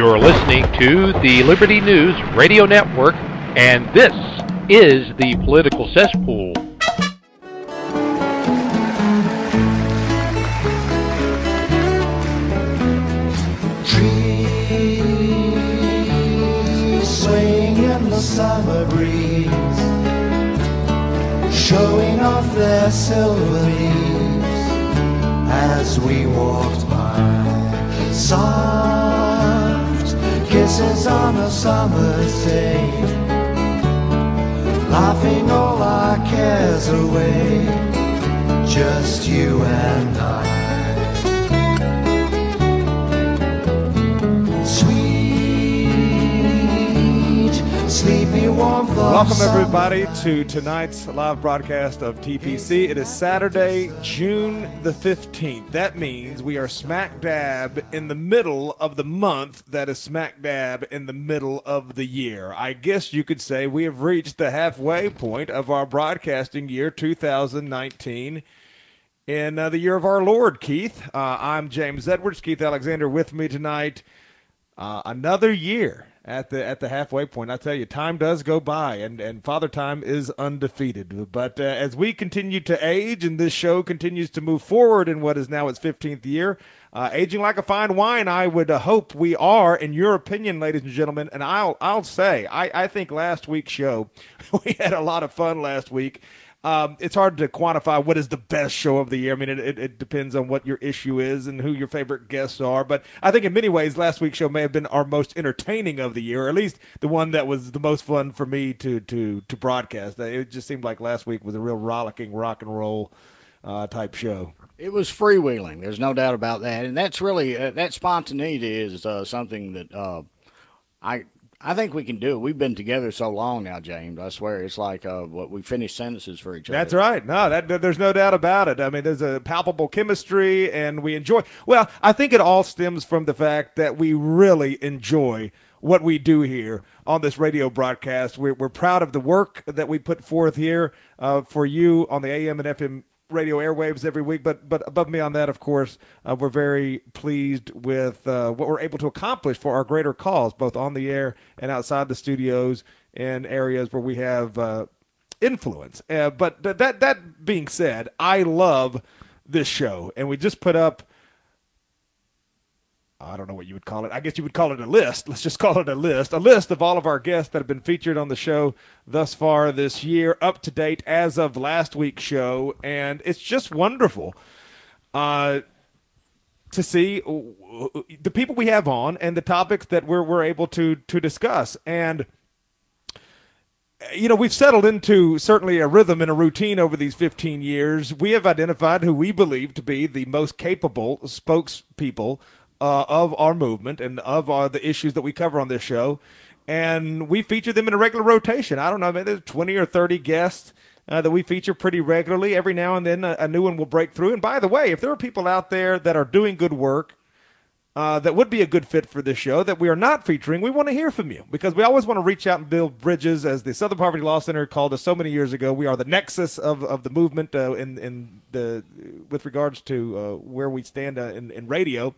You're listening to the Liberty News Radio Network, and this is the Political Cesspool. Trees swaying in the summer breeze, showing off their silver leaves as we walked by. Soft kisses on a summer's day, laughing all our cares away, just you and I. Welcome, everybody, to tonight's live broadcast of TPC. It is Saturday, June the 15th. That means we are smack dab in the middle of the month that is smack dab in the middle of the year. I guess you could say we have reached the halfway point of our broadcasting year 2019 in uh, the year of our Lord, Keith. Uh, I'm James Edwards. Keith Alexander with me tonight. Uh, another year at the at the halfway point. I tell you, time does go by, and and Father Time is undefeated. But uh, as we continue to age, and this show continues to move forward in what is now its 15th year, uh, aging like a fine wine, I would uh, hope we are. In your opinion, ladies and gentlemen, and I'll I'll say, I I think last week's show, we had a lot of fun last week. Um, it's hard to quantify what is the best show of the year. I mean, it, it, it depends on what your issue is and who your favorite guests are. But I think in many ways, last week's show may have been our most entertaining of the year, or at least the one that was the most fun for me to to to broadcast. It just seemed like last week was a real rollicking rock and roll uh, type show. It was freewheeling. There's no doubt about that, and that's really uh, that spontaneity is uh, something that uh, I I think we can do. It. We've been together so long now, James. I swear, it's like uh, what we finish sentences for each other. That's right. No, that there's no doubt about it. I mean, there's a palpable chemistry, and we enjoy. Well, I think it all stems from the fact that we really enjoy what we do here on this radio broadcast. We're, we're proud of the work that we put forth here uh, for you on the AM and FM radio airwaves every week. But but above me on that, of course, uh, we're very pleased with uh, what we're able to accomplish for our greater cause, both on the air and outside the studios in areas where we have uh, influence. Uh, but th- that that being said, I love this show, and we just put up. I don't know what you would call it. I guess you would call it a list. Let's just call it a list. A list of all of our guests that have been featured on the show thus far this year, up to date as of last week's show. And it's just wonderful uh, to see the people we have on and the topics that we're, we're able to, to discuss. And you know, we've settled into certainly a rhythm and a routine over these 15 years. We have identified who we believe to be the most capable spokespeople uh, of our movement and of our, the issues that we cover on this show. And we feature them in a regular rotation. I don't know, maybe there's 20 or 30 guests uh, that we feature pretty regularly. Every now and then a, a new one will break through. And by the way, if there are people out there that are doing good work, uh, that would be a good fit for this show that we are not featuring, we want to hear from you because we always want to reach out and build bridges. As the Southern Poverty Law Center called us so many years ago, we are the nexus of, of the movement uh, in in the with regards to uh, where we stand uh, in, in radio,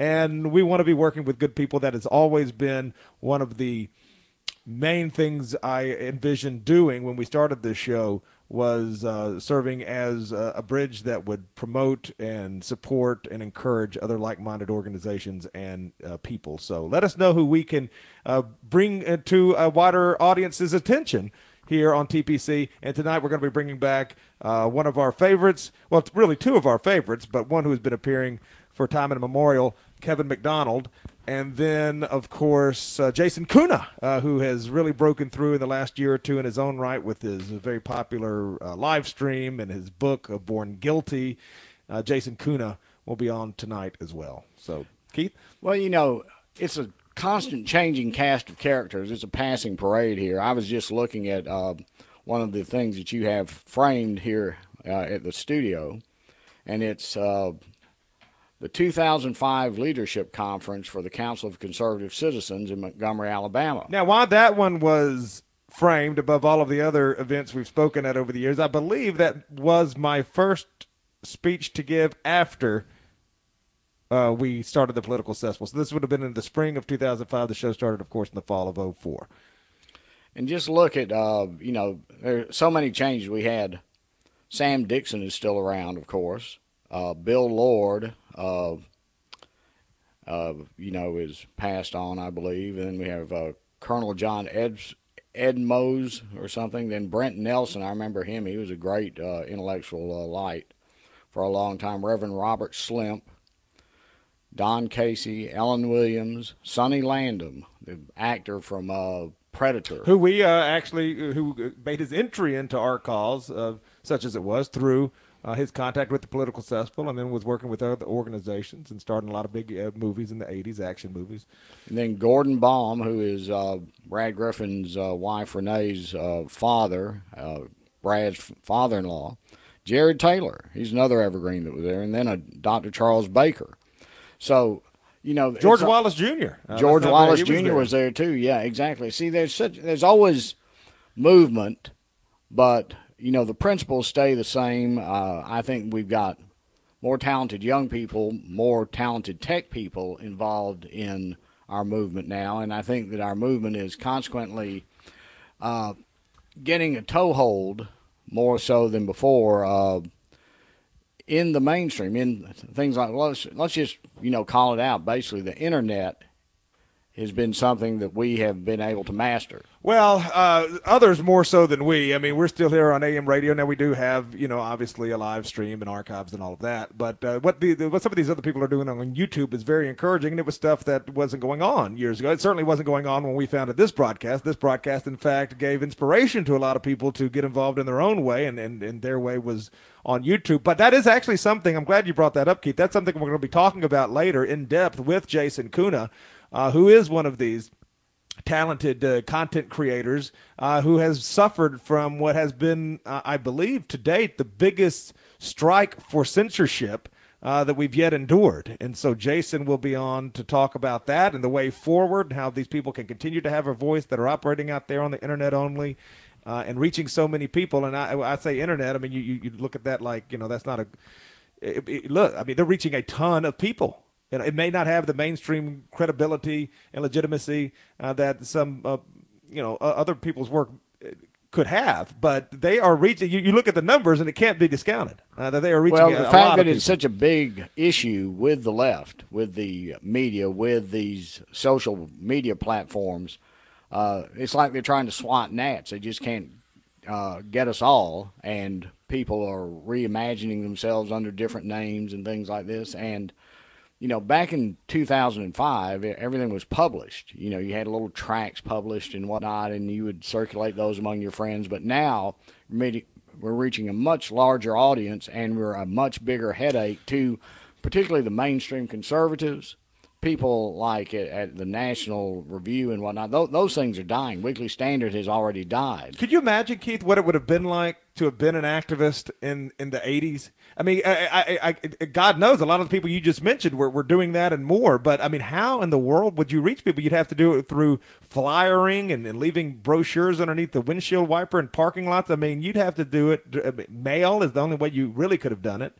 and we want to be working with good people. That has always been one of the main things I envisioned doing when we started this show was uh, serving as a, a bridge that would promote and support and encourage other like-minded organizations and uh, people. So let us know who we can uh, bring uh, to a wider audience's attention here on TPC. And tonight we're going to be bringing back uh, one of our favorites. Well, really two of our favorites, but one who has been appearing for time and immemorial, Kevin MacDonald. And then, of course, uh, Jason Kuna, uh, who has really broken through in the last year or two in his own right with his very popular uh, live stream and his book, uh, Born Guilty. Uh, Jason Kuna will be on tonight as well. So, Keith? Well, you know, it's a constant changing cast of characters. It's a passing parade here. I was just looking at uh, one of the things that you have framed here uh, at the studio, and it's the 2005 Leadership Conference for the Council of Conservative Citizens in Montgomery, Alabama. Now, why that one was framed above all of the other events we've spoken at over the years, I believe that was my first speech to give after uh, we started the political cesspool. So this would have been in the spring of 2005. The show started, of course, in the fall of 04. And just look at, uh, you know, there's so many changes we had. Sam Dixon is still around, of course. Uh, Bill Lord, uh, you know, is passed on, I believe. And then we have uh, Colonel John Eds, Ed Mose or something. Then Brent Nelson, I remember him. He was a great uh, intellectual uh, light for a long time. Reverend Robert Slimp, Don Casey, Ellen Williams, Sonny Landham, the actor from uh, Predator. Who we uh, actually, who made his entry into our cause, such as it was, through uh, his contact with the political cesspool, and then was working with other organizations and starting a lot of big uh, movies in the '80s, action movies. And then Gordon Baum, who is uh, Brad Griffin's uh, wife Renee's uh, father, uh, Brad's father-in-law, Jared Taylor. He's another evergreen that was there, and then a Dr. Charles Baker. So you know George Wallace Jr. George Wallace Jr. Was there. was there. too. Yeah, exactly. See, there's such there's always movement, but you know, the principles stay the same. Uh, I think we've got more talented young people, more talented tech people involved in our movement now, and I think that our movement is consequently uh, getting a toehold more so than before uh, in the mainstream. In things like let's let's just you know call it out. Basically, the internet has been something that we have been able to master. Well, uh, others more so than we. I mean, we're still here on AM radio now. We do have, you know, obviously a live stream and archives and all of that. But uh, what the, what some of these other people are doing on YouTube is very encouraging, and it was stuff that wasn't going on years ago. It certainly wasn't going on when we founded this broadcast. This broadcast, in fact, gave inspiration to a lot of people to get involved in their own way, and and, and their way was on YouTube. But that is actually something. I'm glad you brought that up, Keith. That's something we're going to be talking about later in depth with Jason Kuna uh, who is one of these talented uh, content creators uh, who has suffered from what has been, uh, I believe, to date, the biggest strike for censorship. Uh, that we've yet endured. And so Jason will be on to talk about that and the way forward, and how these people can continue to have a voice that are operating out there on the internet only uh, and reaching so many people. And I, I say internet, I mean, you, you, look at that like, you know, that's not a. It, it, look, I mean, they're reaching a ton of people it may not have the mainstream credibility and legitimacy uh, that some, uh, you know, other people's work uh, could have, but they are reaching. You, you look at the numbers, and it can't be discounted uh, that they are reaching. Well, the a, fact that it's such a big issue with the left, with the media, with these social media platforms, uh, it's like they're trying to swat gnats. They just can't uh, get us all, and people are reimagining themselves under different names and things like this, and you know, back in 2005, everything was published. You know, you had little tracks published and whatnot, and you would circulate those among your friends. But now we're reaching a much larger audience, and we're a much bigger headache to particularly the mainstream conservatives people like at, at, the National Review and whatnot, those, those, things are dying. Weekly Standard has already died. Could you imagine, Keith, what it would have been like to have been an activist in, in the 80s? I mean, I, I, I, God knows a lot of the people you just mentioned were, were doing that and more. But I mean, how in the world would you reach people? You'd have to do it through flyering and, and leaving brochures underneath the windshield wiper in parking lots. I mean, you'd have to do it. Mail is the only way you really could have done it.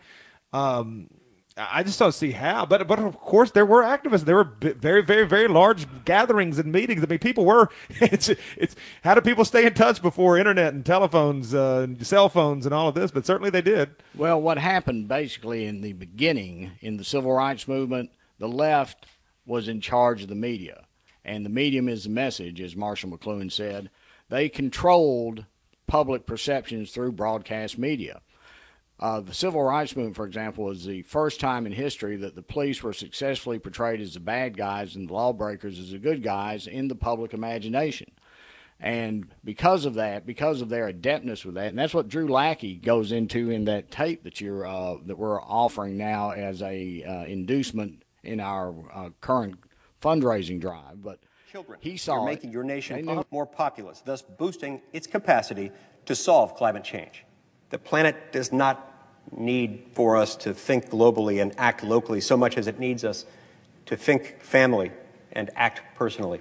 Um, I just don't see how. But but of course there were activists. There were very very very large gatherings and meetings. I mean, people were. It's it's how do people stay in touch before internet and telephones, uh, and cell phones, and all of this? But certainly they did. Well, what happened basically in the beginning in the civil rights movement, the left was in charge of the media, and the medium is the message, as Marshall McLuhan said. They controlled public perceptions through broadcast media. Uh, the civil rights movement, for example, was the first time in history that the police were successfully portrayed as the bad guys and the lawbreakers as the good guys in the public imagination. And because of that, because of their adeptness with that, and that's what Drew Lackey goes into in that tape that you're uh, that we're offering now as a uh, inducement in our uh, current fundraising drive. But children, he saw you're making your nation more populous, thus boosting its capacity to solve climate change. The planet does not need for us to think globally and act locally so much as it needs us to think family and act personally.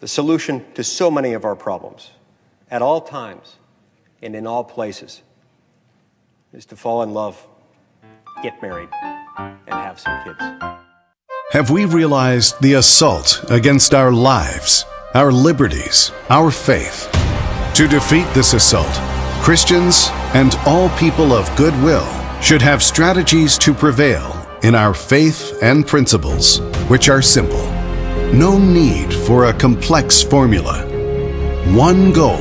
The solution to so many of our problems at all times and in all places is to fall in love, get married, and have some kids. Have we realized the assault against our lives, our liberties, our faith? To defeat this assault, Christians and all people of goodwill should have strategies to prevail in our faith and principles, which are simple. No need for a complex formula. One goal,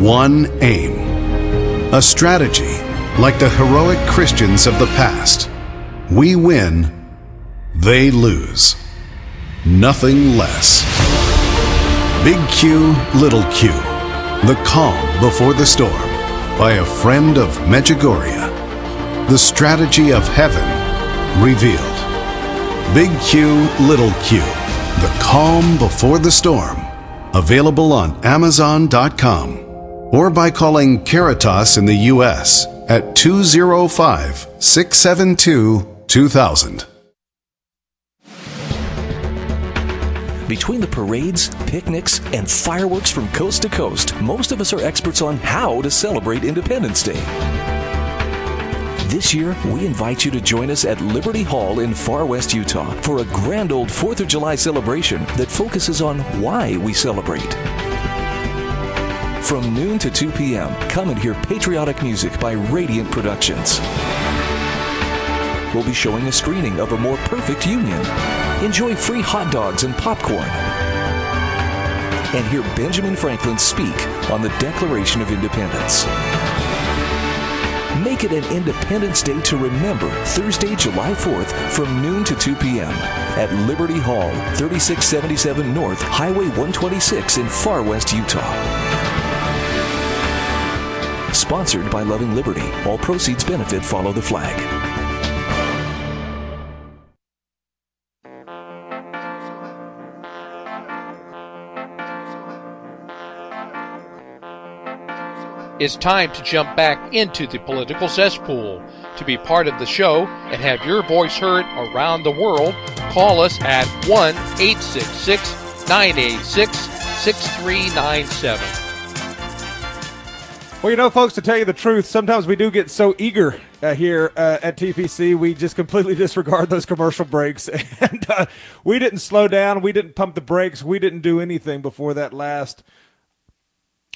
one aim. A strategy like the heroic Christians of the past. We win, they lose. Nothing less. Big Q, Little Q. The Calm Before the Storm by a friend of Medjugorje. The Strategy of Heaven Revealed. Big Q, Little Q. The Calm Before the Storm. Available on Amazon.com or by calling Caritas in the U.S. at 205 672 2000. Between the parades, picnics, and fireworks from coast to coast, most of us are experts on how to celebrate Independence Day. This year, we invite you to join us at Liberty Hall in Farr West, Utah for a grand old 4th of July celebration that focuses on why we celebrate. From noon to 2 p.m., come and hear patriotic music by Radiant Productions. We'll be showing a screening of A More Perfect Union. Enjoy free hot dogs and popcorn. And hear Benjamin Franklin speak on the Declaration of Independence. Make it an Independence Day to remember Thursday, July 4th from noon to 2 p.m. at Liberty Hall, 3677 North, Highway 126 in Farr West, Utah. Sponsored by Loving Liberty. All proceeds benefit Follow the Flag. It's time to jump back into the political cesspool. To be part of the show and have your voice heard around the world, call us at 1 866 986 6397. Well, you know, folks, to tell you the truth, sometimes we do get so eager uh, here uh, at TPC, we just completely disregard those commercial breaks. And uh, we didn't slow down. We didn't pump the brakes. We didn't do anything before that last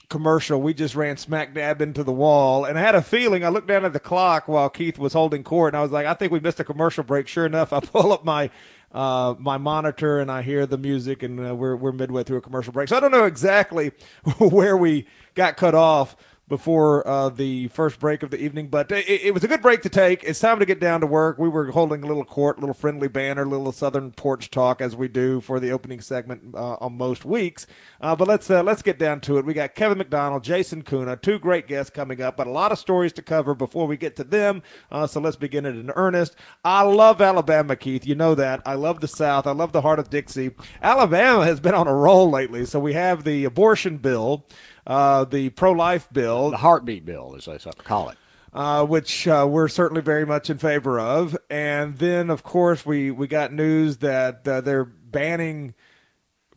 commercial. We just ran smack dab into the wall. And I had a feeling, I looked down at the clock while Keith was holding court, and I was like, I think we missed a commercial break. Sure enough, I pull up my. Uh, my monitor and I hear the music, and uh, we're we're midway through a commercial break. So I don't know exactly where we got cut off, before uh, the first break of the evening. But it, it, was a good break to take. It's time to get down to work. We were holding a little court, little friendly banner, little Southern porch talk as we do for the opening segment uh, on most weeks. Uh, but let's uh, let's get down to it. We got Kevin MacDonald, Jason Kuna, two great guests coming up, but a lot of stories to cover before we get to them. Uh, so let's begin it in earnest. I love Alabama, Keith. You know that. I love the South. I love the heart of Dixie. Alabama has been on a roll lately. So we have the abortion bill uh, the pro life bill, the heartbeat bill, as they call it. Uh, which uh, we're certainly very much in favor of. And then, of course, we, we got news that uh, they're banning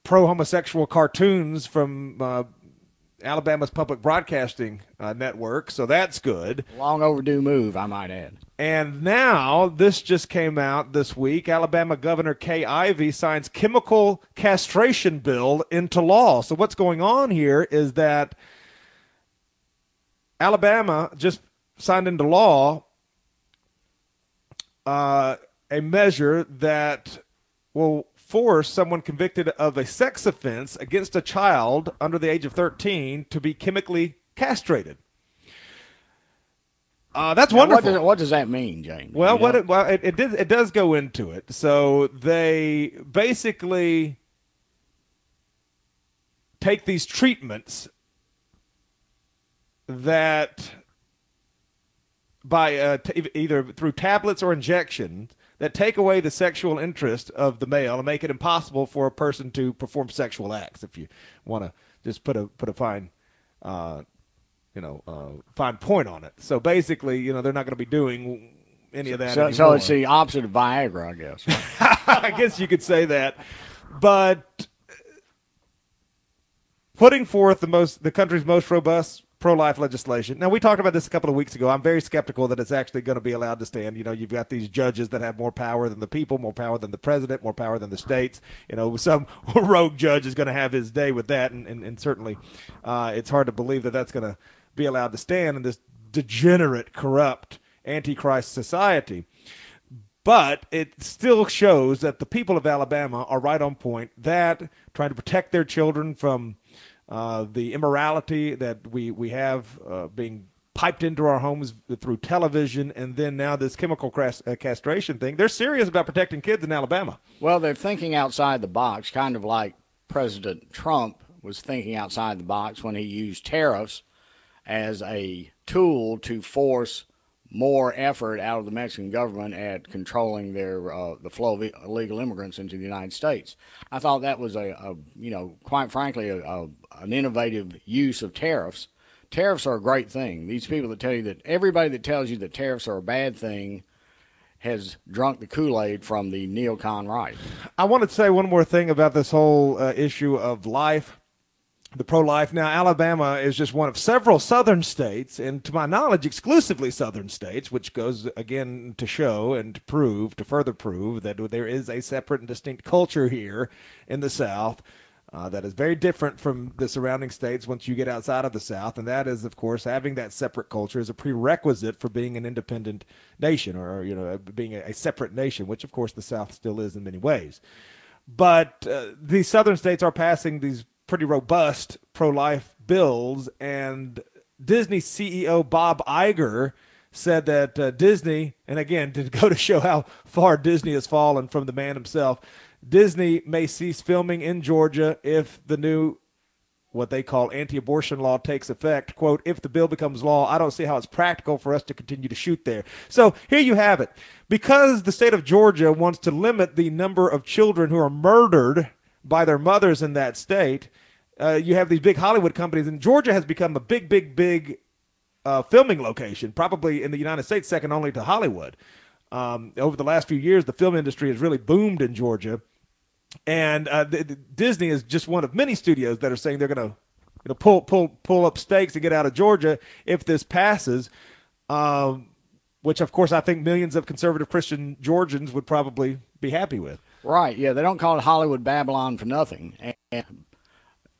pro homosexual cartoons from uh, Alabama's public broadcasting uh, network, so that's good. Long overdue move, I might add. And now this just came out this week. Alabama Governor Kay Ivey signs chemical castration bill into law. So what's going on here is that Alabama just signed into law uh, a measure that will force someone convicted of a sex offense against a child under the age of 13 to be chemically castrated. Uh, that's now, wonderful. What does, what does, that mean, James? Well, what it, well, it, it, did, it does go into it. So they basically take these treatments that by uh, t- either through tablets or injections that take away the sexual interest of the male and make it impossible for a person to perform sexual acts. If you want to just put a put a fine, uh, you know, uh, fine point on it. So basically, you know, they're not going to be doing any of that. So, so, it's the opposite of Viagra, I guess. I guess you could say that, but putting forth the most the country's most robust pro life legislation. Now, we talked about this a couple of weeks ago. I'm very skeptical that it's actually going to be allowed to stand. You know, you've got these judges that have more power than the people, more power than the president, more power than the states. You know, some rogue judge is going to have his day with that, and, and, and certainly uh, it's hard to believe that that's going to be allowed to stand in this degenerate, corrupt, antichrist society. But it still shows that the people of Alabama are right on point that trying to protect their children from uh, the immorality that we, we have uh, being piped into our homes through television, and then now this chemical uh, castration thing. They're serious about protecting kids in Alabama. Well, they're thinking outside the box, kind of like President Trump was thinking outside the box when he used tariffs as a tool to force more effort out of the Mexican government at controlling their uh, the flow of illegal immigrants into the United States. I thought that was a, a you know quite frankly a, a, an innovative use of tariffs. Tariffs are a great thing. These people that tell you that everybody that tells you that tariffs are a bad thing has drunk the Kool Aid from the neocon right. I want to say one more thing about this whole uh, issue of life the pro life. Now, Alabama is just one of several southern states, and to my knowledge, exclusively southern states, which goes again to show and to prove, to further prove that there is a separate and distinct culture here in the South. Uh, that is very different from the surrounding states once you get outside of the South. And that is, of course, having that separate culture is a prerequisite for being an independent nation or, you know, being a, separate nation, which, of course, the South still is in many ways. But uh, these southern states are passing these pretty robust pro life bills. And Disney CEO Bob Iger said that uh, Disney, and again, to go to show how far Disney has fallen from the man himself, Disney may cease filming in Georgia if the new what they call anti-abortion law takes effect quote if the bill becomes law i don't see how it's practical for us to continue to shoot there so here you have it because the state of georgia wants to limit the number of children who are murdered by their mothers in that state. Uh, you have these big Hollywood companies, and Georgia has become a big, big, big uh, filming location, probably in the United States, second only to Hollywood. Um, over the last few years, the film industry has really boomed in Georgia, and uh, the, the Disney is just one of many studios that are saying they're going to you know, pull pull pull up stakes and get out of Georgia if this passes. Um, which, of course, I think millions of conservative Christian Georgians would probably be happy with. Right. Yeah, they don't call it Hollywood Babylon for nothing. And,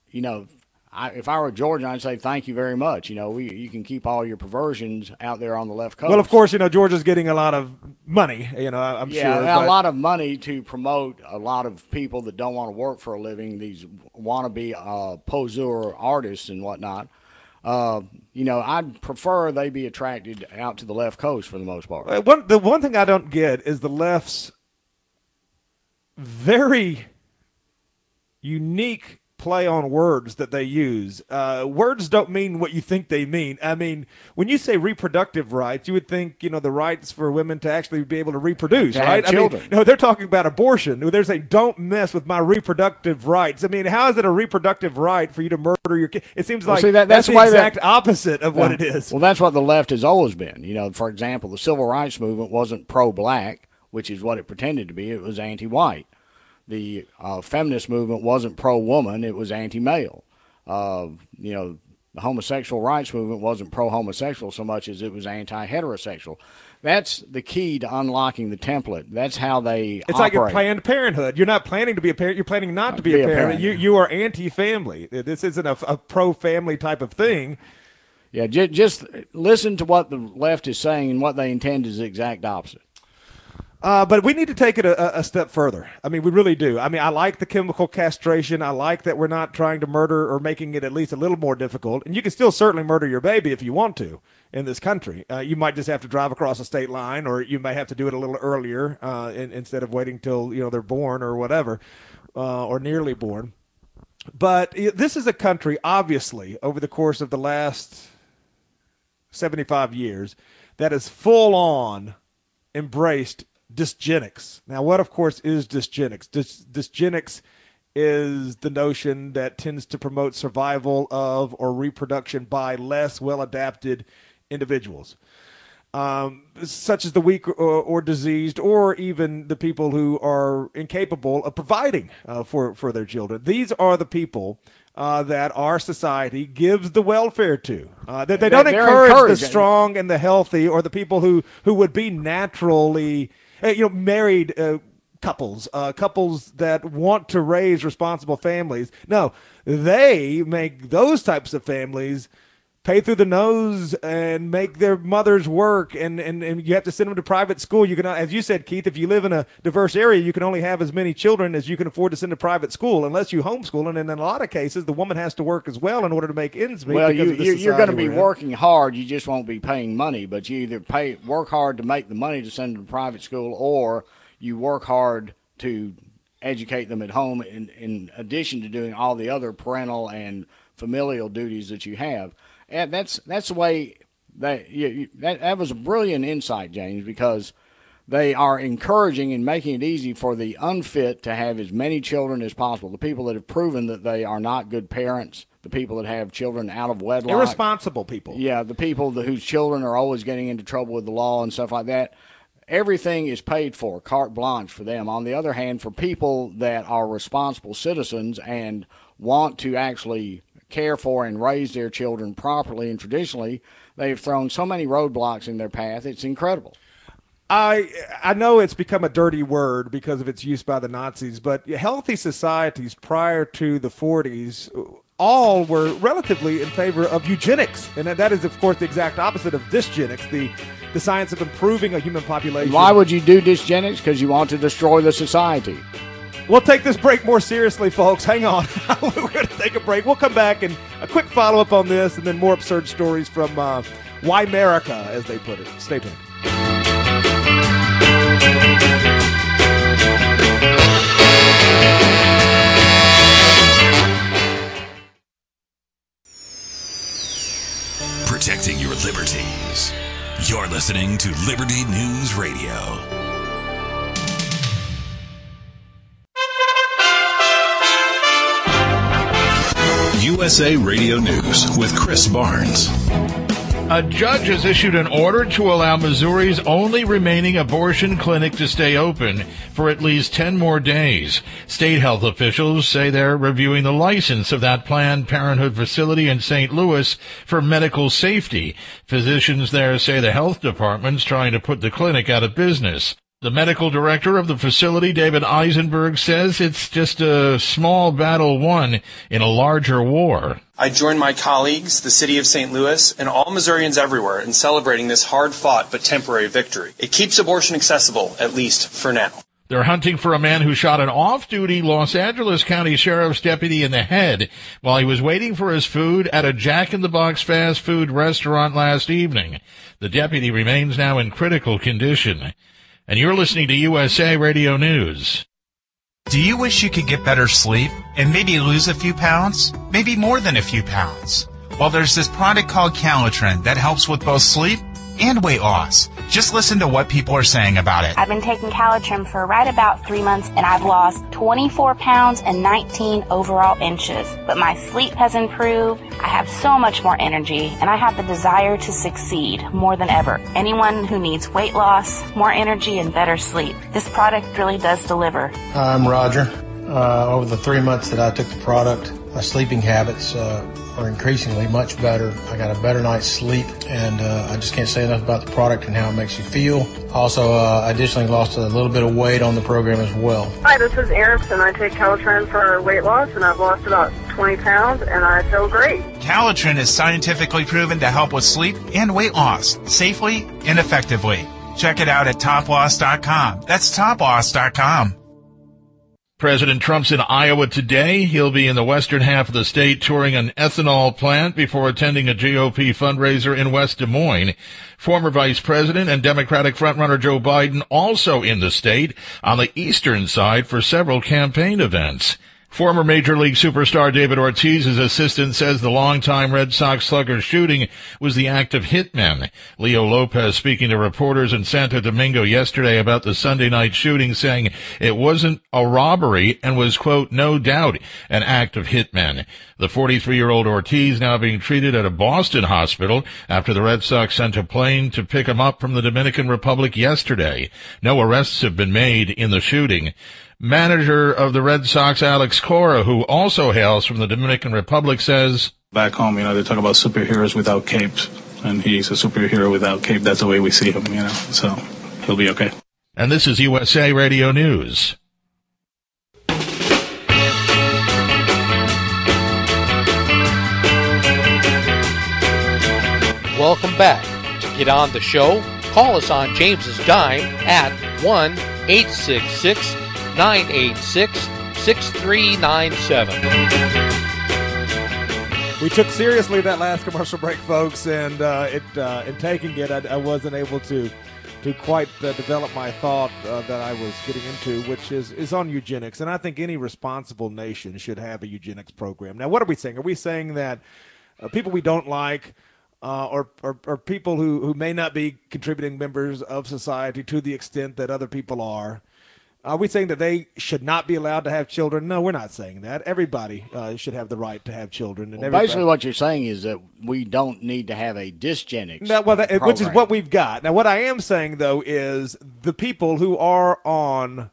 you know, I, if I were Georgia, I'd say thank you very much. You know, we, you can keep all your perversions out there on the left coast. Well, of course, you know Georgia's getting a lot of money. You know, I'm yeah, sure. Yeah, a lot of money to promote a lot of people that don't want to work for a living. These wannabe uh, poseur artists and whatnot. Uh, you know, I'd prefer they be attracted out to the left coast for the most part. Uh, one, the one thing I don't get is the left's very unique play on words that they use. Uh, words don't mean what you think they mean. I mean, when you say reproductive rights, you would think you know the rights for women to actually be able to reproduce, to right? I children. mean, no, they're talking about abortion. They're saying don't mess with my reproductive rights. I mean, how is it a reproductive right for you to murder your kid? It seems like see, that- that's, that's the exact that- opposite of what it is. Well, that's what the left has always been. You know, for example, the civil rights movement wasn't pro-black, which is what it pretended to be. It was anti-white. The uh, feminist movement wasn't pro-woman; it was anti-male. Uh, you know, the homosexual rights movement wasn't pro-homosexual so much as it was anti-heterosexual. That's the key to unlocking the template. That's how they. It's like a. Planned Parenthood. You're not planning to be a parent. You're planning not to be, be a a parent. parent. You you are anti-family. This isn't a, a pro-family type of thing. Yeah, j- just listen to what the left is saying, and what they intend is the exact opposite. Uh, but we need to take it a, a step further. I mean, we really do. I mean, I like the chemical castration. I like that we're not trying to murder or making it at least a little more difficult. And you can still certainly murder your baby if you want to in this country. Uh, you might just have to drive across a state line, or you may have to do it a little earlier uh, in, instead of waiting till you know they're born or whatever, uh, or nearly born. But this is a country, obviously, over the course of the last 75 years, that has full on embraced dysgenics. Now, what, of course, is dysgenics? Dys- dysgenics is the notion that tends to promote survival of or reproduction by less well adapted individuals. Um, such as the weak or, or diseased, or even the people who are incapable of providing uh, for for their children. These are the people uh, that our society gives the welfare to. Uh, that they don't encourage the strong and the healthy or the people who, who would be naturally, you know, married uh, couples, uh, couples that want to raise responsible families. No, they make those types of families pay through the nose and make their mothers work and, and, and you have to send them to private school. You can as you said keith if you live in a diverse area you can only have as many children as you can afford to send to private school unless you homeschool. And in a lot of cases the woman has to work as well in order to make ends meet well you, you're going to be working hard. You just won't be paying money but you either pay work hard to make the money to send them to private school or you work hard to educate them at home in, in addition to doing all the other parental and familial duties that you have and that's that's the way that you, that that was a brilliant insight, James, because they are encouraging and making it easy for the unfit to have as many children as possible. The people that have proven that they are not good parents, the people that have children out of wedlock, irresponsible people. Yeah, the people that, whose children are always getting into trouble with the law and stuff like that. Everything is paid for, carte blanche for them. On the other hand, for people that are responsible citizens and want to actually care for and raise their children properly and traditionally, they've thrown so many roadblocks in their path. It's incredible. I I know it's become a dirty word because of its use by the Nazis, but healthy societies prior to the 40s all were relatively in favor of eugenics, and that is, of course, the exact opposite of dysgenics, the the science of improving a human population. Why would you do dysgenics? Because you want to destroy the society. We'll take this break more seriously, folks. Hang on. We're going to take a break. We'll come back and a quick follow up on this and then more absurd stories from uh, Weimerica, as they put it. Stay tuned. Protecting your liberties. You're listening to Liberty News Radio. USA Radio News with Chris Barnes. A judge has issued an order to allow Missouri's only remaining abortion clinic to stay open for at least 10 more days. State health officials say they're reviewing the license of that Planned Parenthood facility in St. Louis for medical safety. Physicians there say the health department's trying to put the clinic out of business. The medical director of the facility, David Eisenberg, says it's just a small battle won in a larger war. I join my colleagues, the city of St. Louis, and all Missourians everywhere in celebrating this hard fought but temporary victory. It keeps abortion accessible, at least for now. They're hunting for a man who shot an off-duty Los Angeles County Sheriff's deputy in the head while he was waiting for his food at a Jack in the Box fast food restaurant last evening. The deputy remains now in critical condition and you're listening to USA Radio News. Do you wish you could get better sleep and maybe lose a few pounds? Maybe more than a few pounds? Well, there's this product called Calitrin that helps with both sleep and weight loss. Just listen to what people are saying about it. I've been taking Calitrim for right about three months and I've lost 24 pounds and 19 overall inches. But my sleep has improved. I have so much more energy and I have the desire to succeed more than ever. Anyone who needs weight loss, more energy, and better sleep, this product really does deliver. I'm Roger. Uh, over the three months that I took the product, my sleeping habits uh, are increasingly much better. I got a better night's sleep, and uh, I just can't say enough about the product and how it makes you feel. Also, uh, additionally lost a little bit of weight on the program as well. Hi, this is Erin, I take Calitrin for weight loss, and I've lost about 20 pounds, and I feel great. Calitrin is scientifically proven to help with sleep and weight loss safely and effectively. Check it out at toploss.com. That's toploss.com. President Trump's in Iowa today. He'll be in the western half of the state touring an ethanol plant before attending a GOP fundraiser in West Des Moines. Former Vice President and Democratic frontrunner Joe Biden also in the state on the eastern side for several campaign events. Former Major League superstar David Ortiz's assistant says the longtime Red Sox slugger shooting was the act of hitmen. Leo Lopez speaking to reporters in Santo Domingo yesterday about the Sunday night shooting saying it wasn't a robbery and was quote, no doubt an act of hitmen. The 43 year old Ortiz now being treated at a Boston hospital after the Red Sox sent a plane to pick him up from the Dominican Republic yesterday. No arrests have been made in the shooting. Manager of the Red Sox, Alex Cora, who also hails from the Dominican Republic, says, Back home, you know, they talk about superheroes without capes, and he's a superhero without cape. That's the way we see him, you know, so he'll be okay. And this is USA Radio News. Welcome back. To get on the show, call us on James's Dime at 1 866 986 6397. We took seriously that last commercial break, folks, and uh, it uh, in taking it, I, I, wasn't able to to quite uh, develop my thought uh, that I was getting into, which is is on eugenics. And I think any responsible nation should have a eugenics program. Now, what are we saying? Are we saying that uh, people we don't like uh, or, or, or people who, who may not be contributing members of society to the extent that other people are. Are we saying that they should not be allowed to have children? No, we're not saying that. Everybody uh, should have the right to have children. And well, basically, what you're saying is that we don't need to have a dysgenics. Now, well, that, which is what we've got. Now, what I am saying though is the people who are on,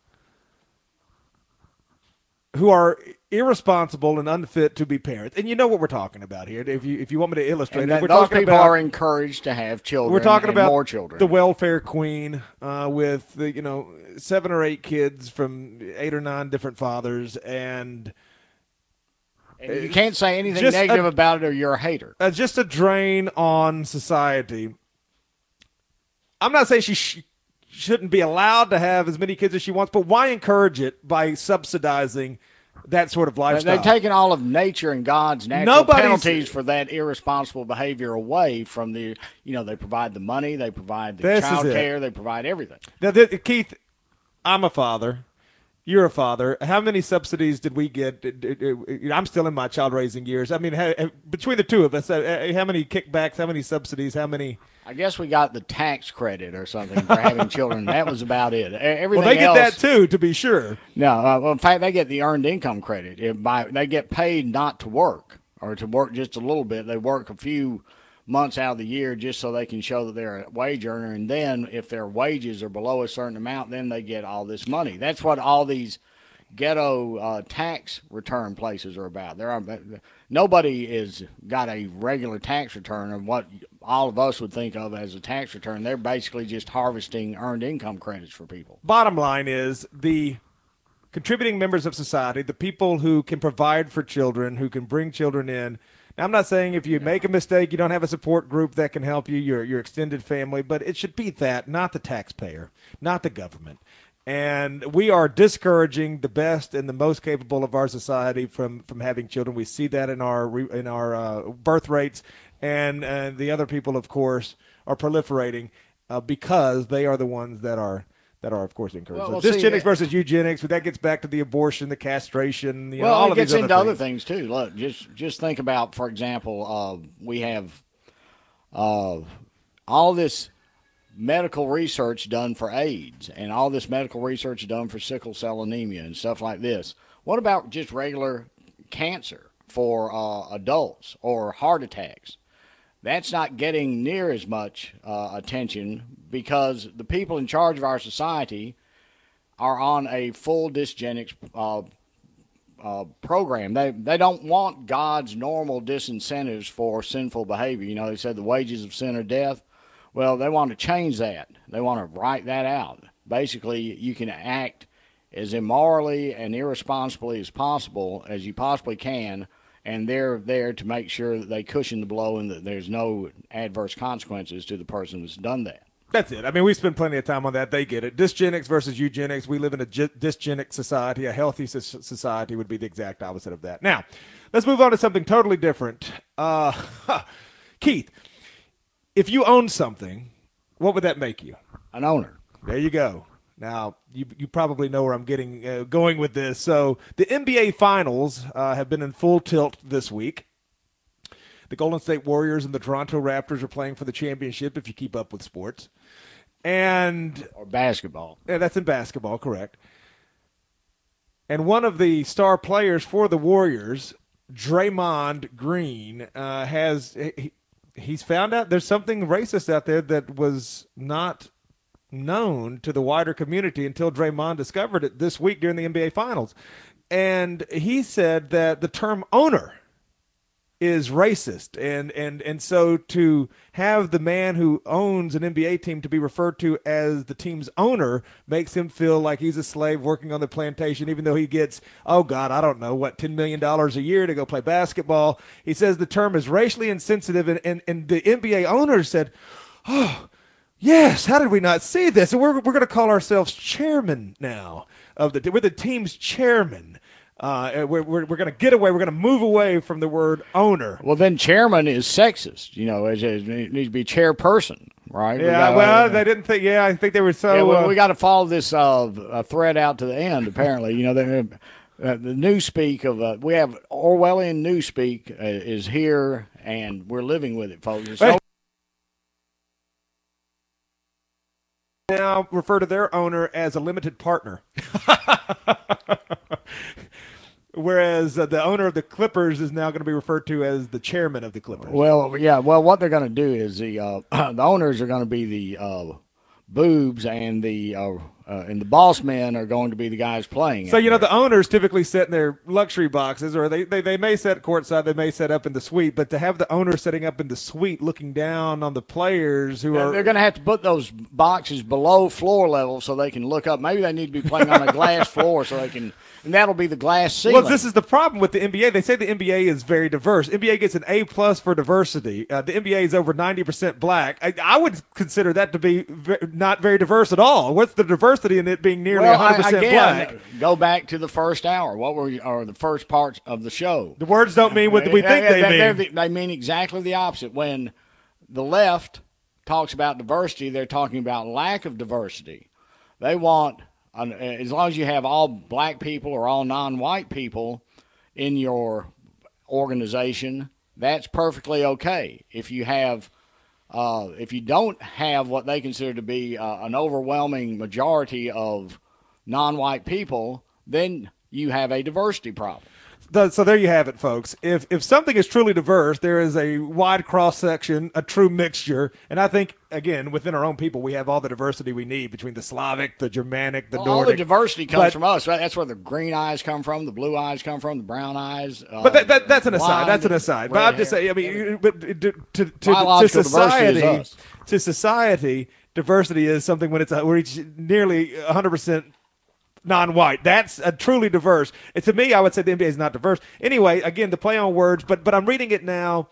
who are irresponsible and unfit to be parents. And you know what we're talking about here. If you if you want me to illustrate it, we're those talking people about, are encouraged to have children. We're talking about more children. The welfare queen uh, with the you know seven or eight kids from eight or nine different fathers and. and you can't say anything negative a, about it, or you're a hater. Uh, just a drain on society. I'm not saying she sh- shouldn't be allowed to have as many kids as she wants, but why encourage it by subsidizing that sort of lifestyle. They've taken all of nature and God's natural Nobody's, penalties for that irresponsible behavior away from the. You know, they provide the money, they provide the child care, they provide everything. Now, th- Keith, I'm a father. You're a father. How many subsidies did we get? I'm still in my child raising years. I mean, between the two of us, uh, how many kickbacks? How many subsidies? How many? I guess we got the tax credit or something for having children. That was about it. Everything well, they get else, that too, to be sure. No, uh, well, in fact, they get the earned income credit. If by, they get paid not to work or to work just a little bit. They work a few months out of the year just so they can show that they're a wage earner. And then if their wages are below a certain amount, then they get all this money. That's what all these ghetto uh, tax return places are about. There are nobody is got a regular tax return of what all of us would think of as a tax return. They're basically just harvesting earned income credits for people. Bottom line is the contributing members of society, the people who can provide for children, who can bring children in. Now, I'm not saying if you make a mistake, you don't have a support group that can help you, your your extended family, but it should be that, not the taxpayer, not the government and we are discouraging the best and the most capable of our society from from having children. We see that in our in our uh, birth rates, and uh, the other people, of course, are proliferating uh, because they are the ones that are that are, of course, encouraged. Well, so dysgenics versus eugenics. but That gets back to the abortion, the castration. You well, know, all it gets into other things. other things too. Look, just just think about, for example, uh, we have uh, all this medical research done for AIDS and all this medical research done for sickle cell anemia and stuff like this. What about just regular cancer for uh, adults or heart attacks? That's not getting near as much uh, attention because the people in charge of our society are on a full dysgenics uh, uh, program. They they don't want God's normal disincentives for sinful behavior. You know, they said the wages of sin are death. Well, they want to change that. They want to write that out. Basically, you can act as immorally and irresponsibly as possible as you possibly can, and they're there to make sure that they cushion the blow and that there's no adverse consequences to the person that's done that. That's it. I mean, we spend plenty of time on that. They get it. Dysgenics versus eugenics. We live in a dysgenic society. A healthy society would be the exact opposite of that. Now, let's move on to something totally different. Uh, Keith, if you own something, what would that make you? An owner. There you go. Now you you probably know where I'm getting uh, going with this. So the NBA Finals uh, have been in full tilt this week. The Golden State Warriors and the Toronto Raptors are playing for the championship. If you keep up with sports, and or basketball, yeah, that's in basketball, correct. And one of the star players for the Warriors, Draymond Green, uh, has he, he's found out there's something racist out there that was not known to the wider community until Draymond discovered it this week during the NBA Finals. And he said that the term owner is racist. And and and so to have the man who owns an NBA team to be referred to as the team's owner makes him feel like he's a slave working on the plantation even though he gets oh god I don't know what 10 million dollars a year to go play basketball. He says the term is racially insensitive and and, and the NBA owner said oh yes how did we not see this? And we're we're going to call ourselves chairman now of the we're the team's chairman uh, we're we're, we're going to get away. We're going to move away from the word owner. Well, then chairman is sexist. You know, it, it needs to be chairperson, right? Yeah. Gotta, well, they didn't think. Yeah, I think they were so. Yeah, well, uh, we got to follow this uh, thread out to the end. Apparently, you know, they, uh, the newspeak of uh, we have Orwellian newspeak uh, is here, and we're living with it, folks. So- now refer to their owner as a limited partner. Whereas uh, the owner of the Clippers is now going to be referred to as the chairman of the Clippers. Well, yeah. Well, what they're going to do is the uh, the owners are going to be the uh, boobs, and the uh, uh, and the boss men are going to be the guys playing. So you know the owners typically sit in their luxury boxes, or they, they they may sit courtside, they may set up in the suite, but to have the owner sitting up in the suite looking down on the players who they're, are they're going to have to put those boxes below floor level so they can look up. Maybe they need to be playing on a glass floor so they can and that'll be the glass ceiling. Well, this is the problem with the NBA. They say the NBA is very diverse. NBA gets an A plus for diversity. Uh, the NBA is over ninety percent black. I, I, would consider that to be not very diverse at all. What's the diversity in it being nearly one hundred percent black? Go back to the first hour. What were you, or the first parts of the show? The words don't mean what we think they, they mean. They mean exactly the opposite. When the left talks about diversity, they're talking about lack of diversity. They want as long as you have all black people or all non-white people in your organization, that's perfectly okay. If you have, uh, if you don't have what they consider to be uh, an overwhelming majority of non-white people, then you have a diversity problem so there you have it, folks. If if something is truly diverse, there is a wide cross section, a true mixture, and I think again within our own people, we have all the diversity we need between the Slavic, the Germanic, the well, Nordic. All the diversity comes but, from us. Right? That's where the green eyes come from, the blue eyes come from, the brown eyes. Uh, but that, that, that's an aside. That's an aside. But I'm just saying. I mean, but to to, to, to society, to society, diversity is something when it's a, we're each nearly 100 percent non-white. That's a truly diverse. And to me, I would say the NBA is not diverse. Anyway, again, the play on words, but but I'm reading it now,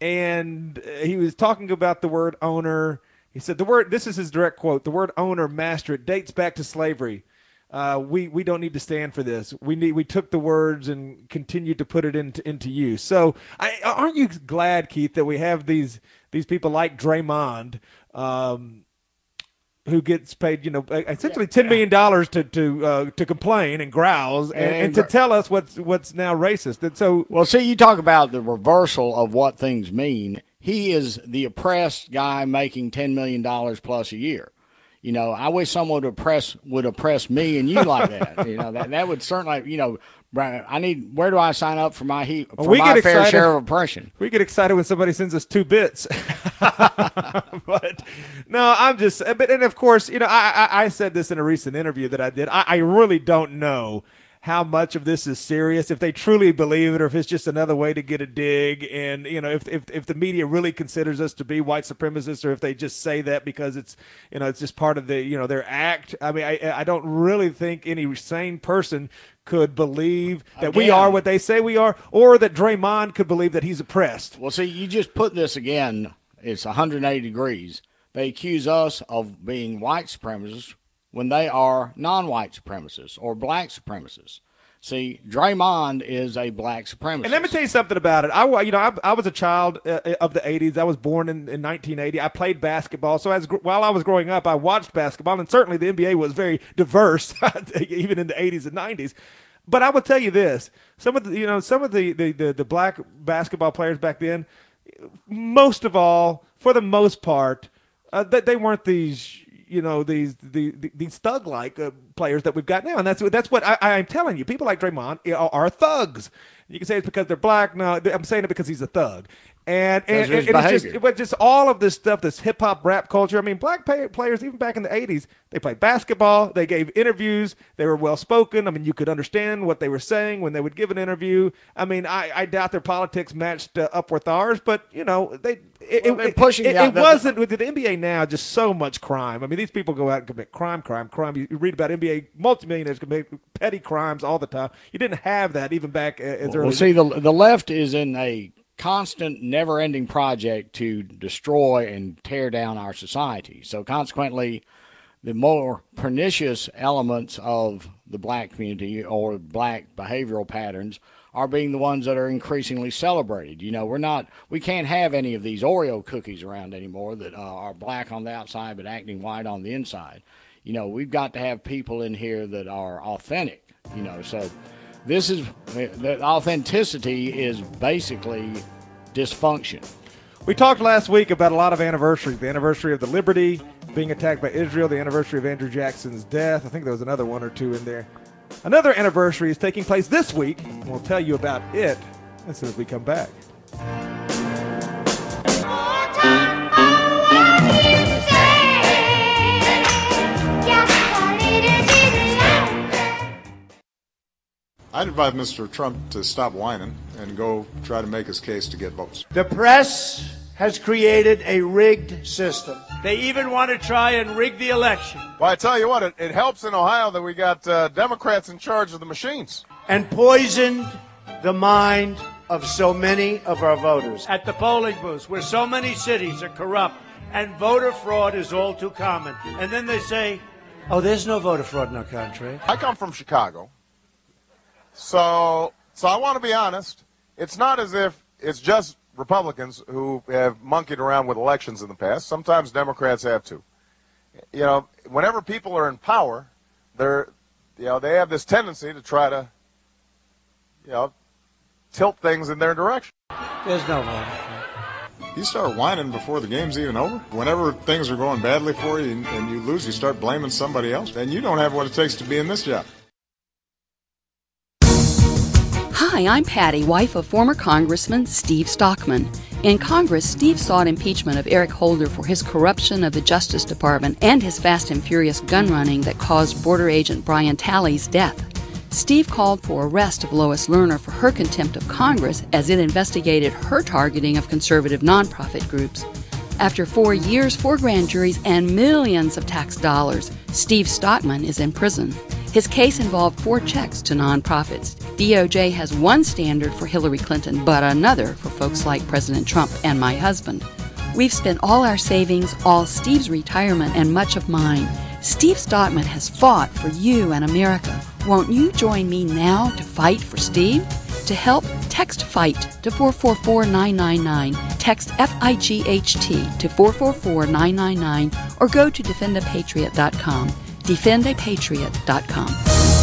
and he was talking about the word owner. He said the word. This is his direct quote. The word owner, master, it dates back to slavery. Uh, we we don't need to stand for this. We need we took the words and continued to put it into into use. So, I, aren't you glad, Keith, that we have these these people like Draymond? Um, who gets paid, you know, essentially ten million dollars to to uh, to complain and growls and, and, and, to tell us what's what's now racist. And so, well, see, you talk about the reversal of what things mean. He is the oppressed guy making ten million dollars plus a year. You know, I wish someone would oppress would oppress me and you like that. you know, that that would certainly, you know, I need. Where do I sign up for my heat? For we my get fair excited, share of oppression. We get excited when somebody sends us two bits. but no, I'm just. But and of course, you know, I, I, I said this in a recent interview that I did. I, I really don't know how much of this is serious, if they truly believe it, or if it's just another way to get a dig. And you know, if if if the media really considers us to be white supremacists, or if they just say that because it's you know it's just part of the you know their act. I mean, I I don't really think any sane person could believe that Again, we are what they say we are, or that Draymond could believe that he's oppressed. Well, see, you just put this again. It's 180 degrees. They accuse us of being white supremacists when they are non-white supremacists or black supremacists. See, Draymond is a black supremacist. And let me tell you something about it. I, you know, I, I was a child uh, of the '80s. I was born in, in 1980. I played basketball. So as while I was growing up, I watched basketball, and certainly the NBA was very diverse, even in the '80s and '90s. But I will tell you this: some of the, you know, some of the the, the, the black basketball players back then, most of all, for the most part, uh, they, they weren't these you know these the, these thug like uh, players that we've got now, and that's that's what I, am telling you. People like Draymond are, are thugs. You can say it's because they're black. No, I'm saying it because he's a thug. And, and, his and it's just, but just all of this stuff, this hip hop rap culture. I mean, black pay- players, even back in the 80s, they played basketball, they gave interviews, they were well spoken. I mean, you could understand what they were saying when they would give an interview. I mean, I, I doubt their politics matched uh, up with ours, but, you know, they. It, Well, it- pushing it, it wasn't with the NBA now, just so much crime. I mean, these people go out and commit crime, crime, crime. You, you read about NBA multimillionaires commit petty crimes all the time. You didn't have that even back uh, as early Well, see, the the left is in a constant, never-ending project to destroy and tear down our society. So, consequently, the more pernicious elements of the black community or black behavioral patterns are being the ones that are increasingly celebrated. You know, we're not, we can't have any of these Oreo cookies around anymore that uh, are black on the outside but acting white on the inside. You know, we've got to have people in here that are authentic. You know, so this is the authenticity is basically dysfunction. We talked last week about a lot of anniversaries. The anniversary of the Liberty being attacked by Israel, the anniversary of Andrew Jackson's death. I think there was another one or two in there. Another anniversary is taking place this week, and we'll tell you about it as soon as we come back. I'd advise Mr. Trump to stop whining and go try to make his case to get votes. The press has created a rigged system. They even want to try and rig the election Well, I tell you what, it, it helps in Ohio that we got uh, Democrats in charge of the machines. and poisoned the mind of so many of our voters. At the polling booths, where so many cities are corrupt and voter fraud is all too common. And then they say, oh, there's no voter fraud in our country. I come from Chicago, so so I want to be honest. It's not as if it's just Republicans who have monkeyed around with elections in the past. Sometimes Democrats have too. You know, whenever people are in power, they're you know they have this tendency to try to you know tilt things in their direction. There's no voter You start whining before the game's even over. Whenever things are going badly for you and, and you lose, you start blaming somebody else. And you don't have what it takes to be in this job. Hi, I'm Patty, wife of former Congressman Steve Stockman. In Congress, Steve sought impeachment of Eric Holder for his corruption of the Justice Department and his fast and furious gun running that caused border agent Brian Terry's death. Steve called for arrest of Lois Lerner for her contempt of Congress as it investigated her targeting of conservative nonprofit groups. After four years, four grand juries, and millions of tax dollars, Steve Stockman is in prison. His case involved four checks to nonprofits. DOJ has one standard for Hillary Clinton, but another for folks like President Trump and my husband. We've spent all our savings, all Steve's retirement, and much of mine. Steve Stockman has fought for you and America. Won't you join me now to fight for Steve? To help, text FIGHT to 444999, Text F I G H T to 444999, or go to defendapatriot.com. Defendapatriot.com.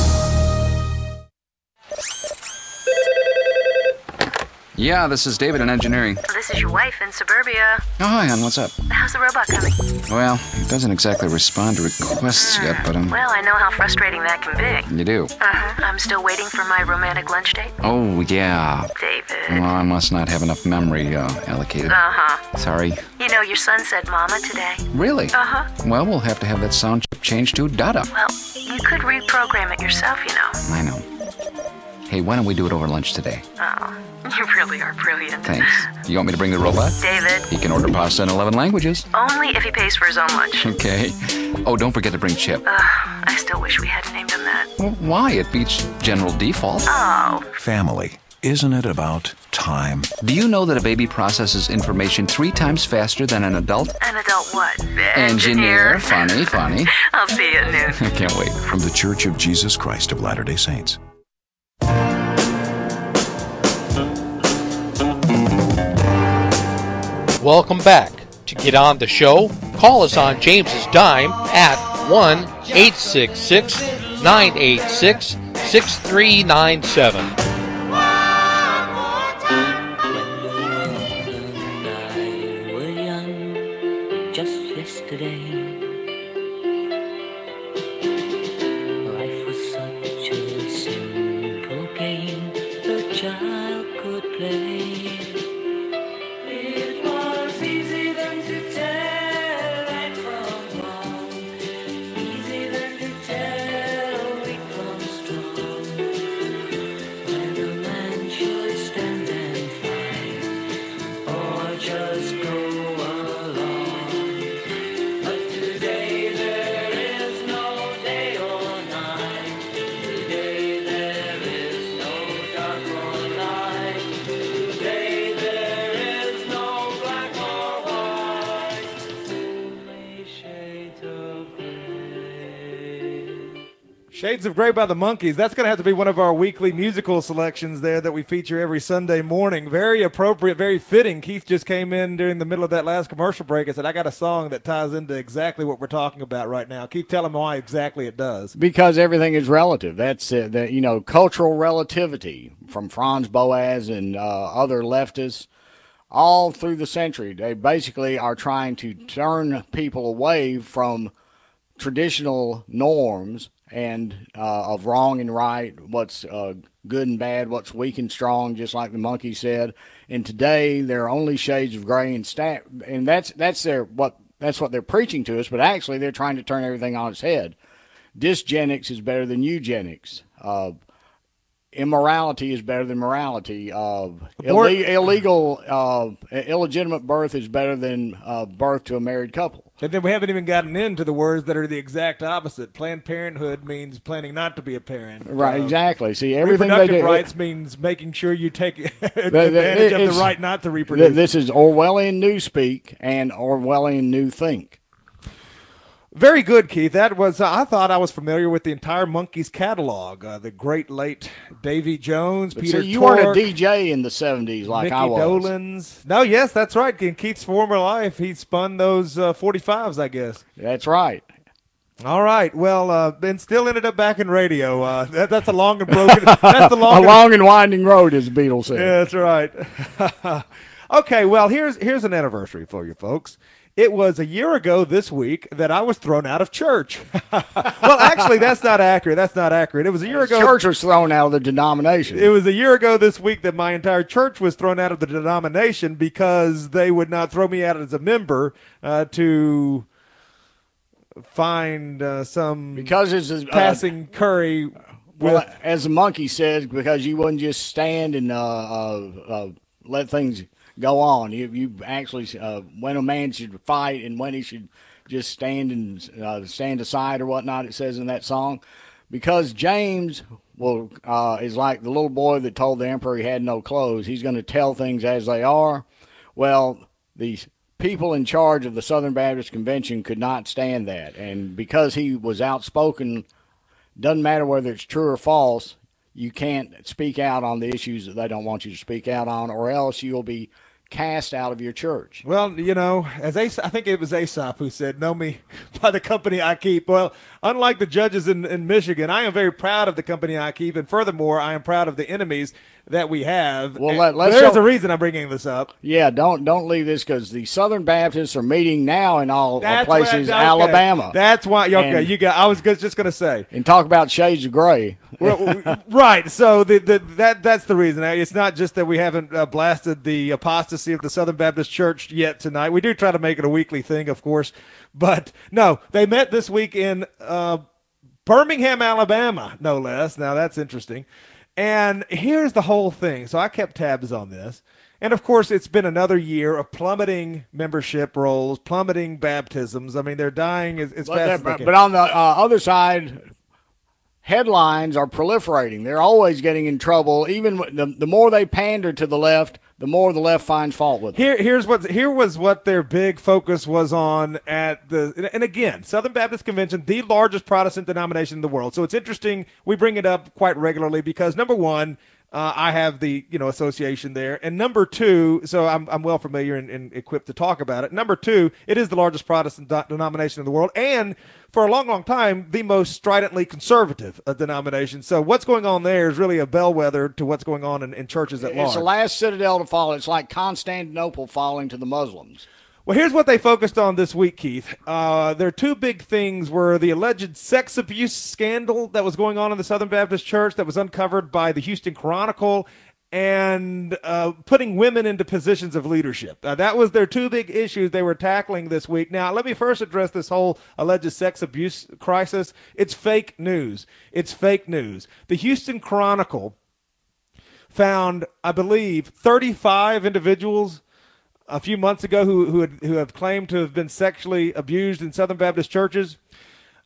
Yeah, this is David in engineering. This is your wife in suburbia. Oh, hi, hon. What's up? How's the robot coming? Well, it doesn't exactly respond to requests yet, but um, Well, I know how frustrating that can be. you do. Uh-huh. I'm still waiting for my romantic lunch date. Oh, yeah. David. Well, I must not have enough memory uh, allocated. Uh-huh. Sorry. You know, your son said mama today. Really? Uh-huh. Well, we'll have to have that sound chip changed to Dada. Well, you could reprogram it yourself, you know. I know. Hey, why don't we do it over lunch today? Oh, you really are brilliant. Thanks. You want me to bring the robot? David, He can order pasta in 11 languages. only if he pays for his own lunch. Okay. Oh, don't forget to bring Chip. Ugh, I still wish we hadn't named him that. Well, why? It beats general default. Oh, Family. Isn't it about time? Do you know that a baby processes information three times faster than an adult? an adult what? Engineer. Funny, funny. I'll see you at noon. I can't wait. From the Church of Jesus Christ of Latter day Saints. Welcome back. To get on the show, call us on James's dime at 1 866 986 6397. Shades of Grey by the Monkees. That's going to have to be one of our weekly musical selections there that we feature every Sunday morning. Very appropriate, very fitting. Keith just came in during the middle of that last commercial break and said, I got a song that ties into exactly what we're talking about right now. Keith, tell him why exactly it does. Because everything is relative. That's uh, the you know cultural relativity from Franz Boas and uh, other leftists all through the century. They basically are trying to turn people away from traditional norms and uh, of wrong and right, what's uh, good and bad, what's weak and strong, just like the monkey said. And today there are only shades of gray and stat, and that's that's their what that's what they're preaching to us. But actually, they're trying to turn everything on its head. Dysgenics is better than eugenics. Uh, immorality is better than morality. Uh, ille- illegal, uh, illegitimate birth is better than uh, birth to a married couple. And then we haven't even gotten into the words that are the exact opposite. Planned Parenthood means planning not to be a parent. Right, Uh, exactly. See, everything they reproductive do. rights means making sure you take advantage of the right not to reproduce. This is Orwellian newspeak and Orwellian new think. Very good, Keith. That was. Uh, I thought I was familiar with the entire Monkees catalog. Uh, the great late Davy Jones, But Peter see, you weren't a DJ in the '70s like Mickey I was. Dolenz. No, yes, that's right. In Keith's former life, he spun those uh, 45s, I guess. That's right. All right. Well, uh, Ben still ended up back in radio. Uh, that, that's a long and broken. that's the long. a and- long and winding road, as Beatles said. Yeah, that's right. okay, well, here's here's an anniversary for you folks. It was a year ago this week that I was thrown out of church. well, actually, that's not accurate. That's not accurate. It was a year ago. Church was thrown out of the denomination. It was a year ago this week that my entire church was thrown out of the denomination because they would not throw me out as a member uh, to find uh, some because it's uh, passing curry. Well, with- as the monkey says, because you wouldn't just stand and uh, uh, uh, let things go on. You you actually uh, when a man should fight and when he should just stand and uh, stand aside or whatnot. It says in that song, because James will uh, is like the little boy that told the emperor he had no clothes. He's going to tell things as they are. Well, these people in charge of the Southern Baptist Convention could not stand that, and because he was outspoken doesn't matter whether it's true or false, you can't speak out on the issues that they don't want you to speak out on, or else you'll be cast out of your church. Well, you know, as Aes- I think it was Aesop who said, "Know me by the company I keep." Well, unlike the judges in, in Michigan, I am very proud of the company I keep, and furthermore, I am proud of the enemies that we have. Well, let- let's there's show- a reason I'm bringing this up. Yeah, don't don't leave this because the Southern Baptists are meeting now in all uh, That's places, okay. Alabama. That's why. Okay, And- you got. I was just, just going to say. and talk about shades of gray. Right. So the, the, that that's the reason. It's not just that we haven't uh, blasted the apostasy of the Southern Baptist Church yet tonight. We do try to make it a weekly thing, of course. But no, they met this week in uh, Birmingham, Alabama, no less. Now that's interesting. And here's the whole thing. So I kept tabs on this. And of course, it's been another year of plummeting membership rolls, plummeting baptisms. I mean, they're dying as, as But, fast that- as they but, can. but on the uh, other side, headlines are proliferating. They're always getting in trouble. Even the, the more they pander to the left, the more the left finds fault with them. Here, here's what here was what their big focus was on at the and again Southern Baptist Convention, the largest Protestant denomination in the world. So it's interesting we bring it up quite regularly because number one, uh, I have the you know association there, and number two, so I'm I'm well familiar and, and equipped to talk about it. Number two, it is the largest Protestant do- denomination in the world, and for a long, long time, the most stridently conservative denomination. So what's going on there is really a bellwether to what's going on in, in churches at large. It's the last citadel to fall. It's like Constantinople falling to the Muslims. Well, here's what they focused on this week, Keith. Uh, their two big things were the alleged sex abuse scandal that was going on in the Southern Baptist Church that was uncovered by the Houston Chronicle and uh, putting women into positions of leadership. Uh, that was their two big issues they were tackling this week. Now, let me first address this whole alleged sex abuse crisis. It's fake news. It's fake news. The Houston Chronicle found, I believe, 35 individuals a few months ago who who, had, who have claimed to have been sexually abused in Southern Baptist churches.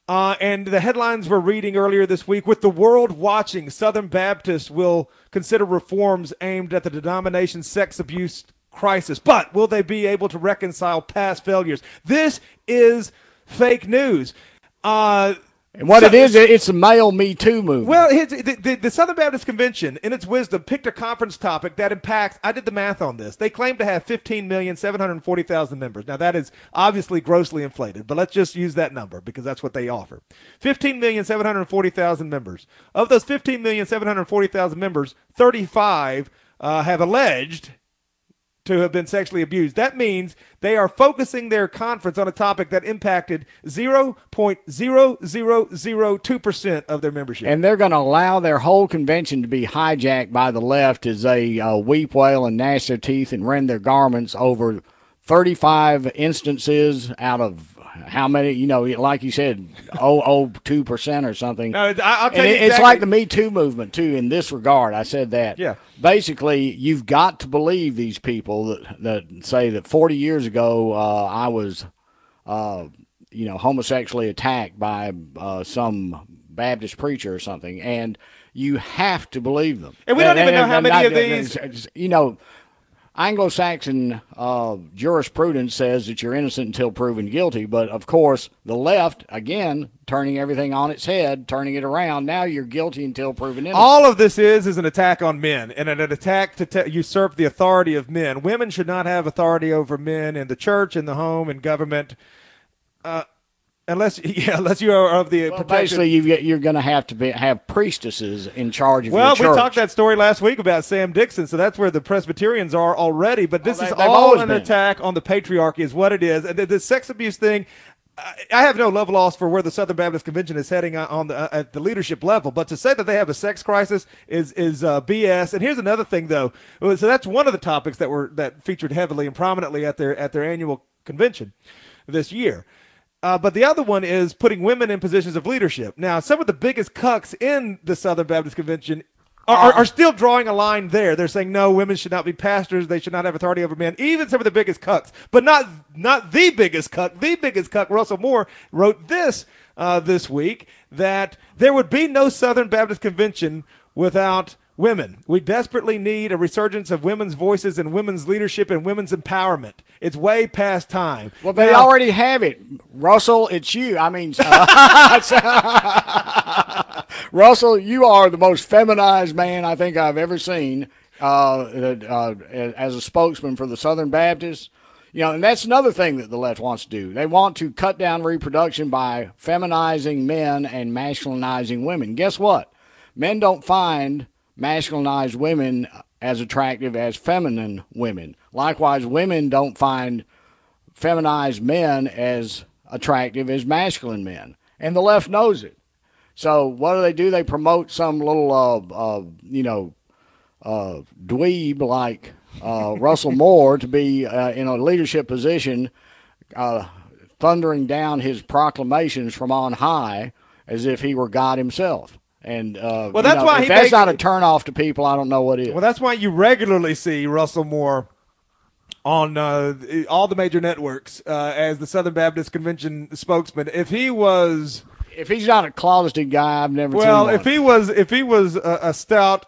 Uh, and the headlines we're reading earlier this week with the world watching, Southern Baptists will consider reforms aimed at the denomination's sex abuse crisis. But will they be able to reconcile past failures? This is fake news. Uh, And what So- it is, it's a male Me Too movement. Well, the, the, the Southern Baptist Convention, in its wisdom, picked a conference topic that impacts. I did the math on this. They claim to have 15,740,000 members. Now, that is obviously grossly inflated, but let's just use that number because that's what they offer. 15,740,000 members. Of those 15,740,000 members, 35 uh, have alleged to have been sexually abused. That means they are focusing their conference on a topic that impacted 0.0002% of their membership. and they're going to allow their whole convention to be hijacked by the left as they uh, weep, wail, and gnash their teeth and rend their garments over 35 instances out of how many, you know, like you said, 002% or something. No, I'll tell And you it- It's like the Me Too movement, too, in this regard. I said that. Yeah. Basically, you've got to believe these people that, that say that 40 years ago uh, I was, uh, you know, homosexually attacked by uh, some Baptist preacher or something, and you have to believe them. And we don't even know how many of these- You know, Anglo-Saxon uh, jurisprudence says that you're innocent until proven guilty, but of course, the left again turning everything on its head, turning it around. Now you're guilty until proven innocent. All of this is is an attack on men and an attack to te- usurp the authority of men. Women should not have authority over men in the church, in the home, in government, uh, unless yeah, unless you are of the Well, basically, you've, you're going to have to be, have priestesses in charge of Well, we talked that story last week about Sam Dixon, so that's where the Presbyterians are already. But this Oh, they- is all an been. attack on the patriarchy, is what it is. And the, the sex abuse thing, I, have no love lost for where the Southern Baptist Convention is heading on- on the uh, at the leadership level. But to say that they have a sex crisis is is uh, BS. And here's another thing, though. So that's one of the topics that were that featured heavily and prominently at their at their annual convention this year. Uh, but the other one is putting women in positions of leadership. Now, some of the biggest cucks in the Southern Baptist Convention are, are, still drawing a line there. They're saying no, women should not be pastors. They should not have authority over men. Even some of the biggest cucks, but not not the biggest cuck. The biggest cuck, Russell Moore, wrote this uh, this week that there would be no Southern Baptist Convention without women. We desperately need a resurgence of women's voices and women's leadership and women's empowerment. It's way past time. Well, they Now- already have it. Russell, it's you. I mean, uh, Russell, you are the most feminized man I think I've ever seen uh, uh, as a spokesman for the Southern Baptists. You know, and that's another thing that the left wants to do. They want to cut down reproduction by feminizing men and masculinizing women. Guess what? Men don't find masculinized women as attractive as feminine women. Likewise, women don't find feminized men as attractive as masculine men. And the left knows it. So what do they do? They promote some little, uh, uh, you know, uh, dweeb like uh, Russell Moore to be uh, in a leadership position, uh, thundering down his proclamations from on high as if he were God himself. And uh, Well, you that's know, why if that's makes- not a turnoff to people, I don't know what is. Well, that's why you regularly see Russell Moore on uh, all the major networks uh, as the Southern Baptist Convention spokesman. If he was, if he's not a closeted guy, I've never well, if he was, if he was a, a stout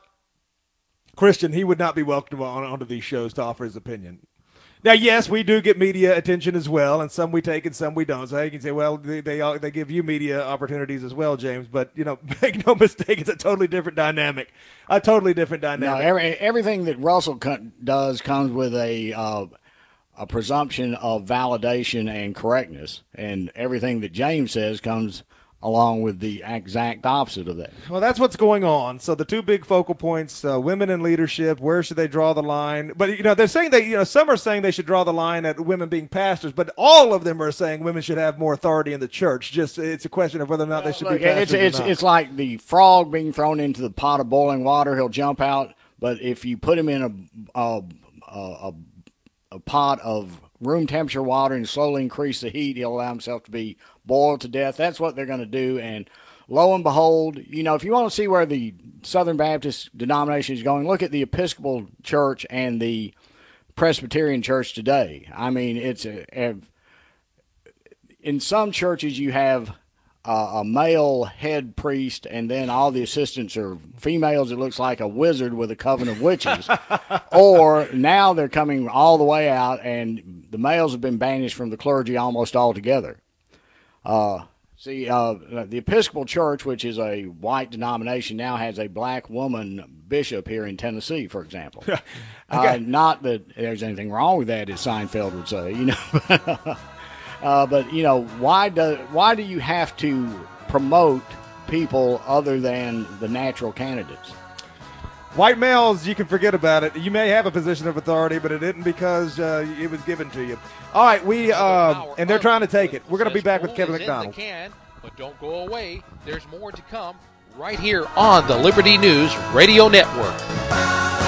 Christian, he would not be welcome on onto these shows to offer his opinion. Now, yes, we do get media attention as well, and some we take and some we don't. So you can say, well, they they, all- they give you media opportunities as well, James. But you know, make no mistake, it's a totally different dynamic. A totally different No, dynamic. every, everything that Russell does comes with a uh, a presumption of validation and correctness, and everything that James says comes along with the exact opposite of that. Well, that's what's going on. So the two big focal points: uh, women in leadership. Where should they draw the line? But you know, they're saying that you know some are saying they should draw the line at women being pastors, but all of them are saying women should have more authority in the church. Just it's a question of whether or not they should Look, be pastors. it's it's or not. it's like the frog being thrown into the pot of boiling water. He'll jump out, but if you put him in a a, a, a, a pot of room temperature water and slowly increase the heat, he'll allow himself to be boiled to death. That's what they're going to do. And lo and behold, you know, if you want to see where the Southern Baptist denomination is going, look at the Episcopal Church and the Presbyterian Church today. I mean, it's a, a in some churches you have uh, a male head priest, and then all the assistants are females. It looks like a wizard with a coven of witches. or now they're coming all the way out, and the males have been banished from the clergy almost altogether. Uh, See, uh, the Episcopal Church, which is a white denomination, now has a black woman bishop here in Tennessee, for example. uh, not that there's anything wrong with that, as Seinfeld would say, you know. uh, but you know, why do why do you have to promote people other than the natural candidates? White males, you can forget about it. You may have a position of authority, but it isn't because uh, it was given to you. All right, we uh, and they're trying to take it. We're going to be back with Kevin is in the MacDonald. can, but don't go away. There's more to come right here on the Liberty News Radio Network.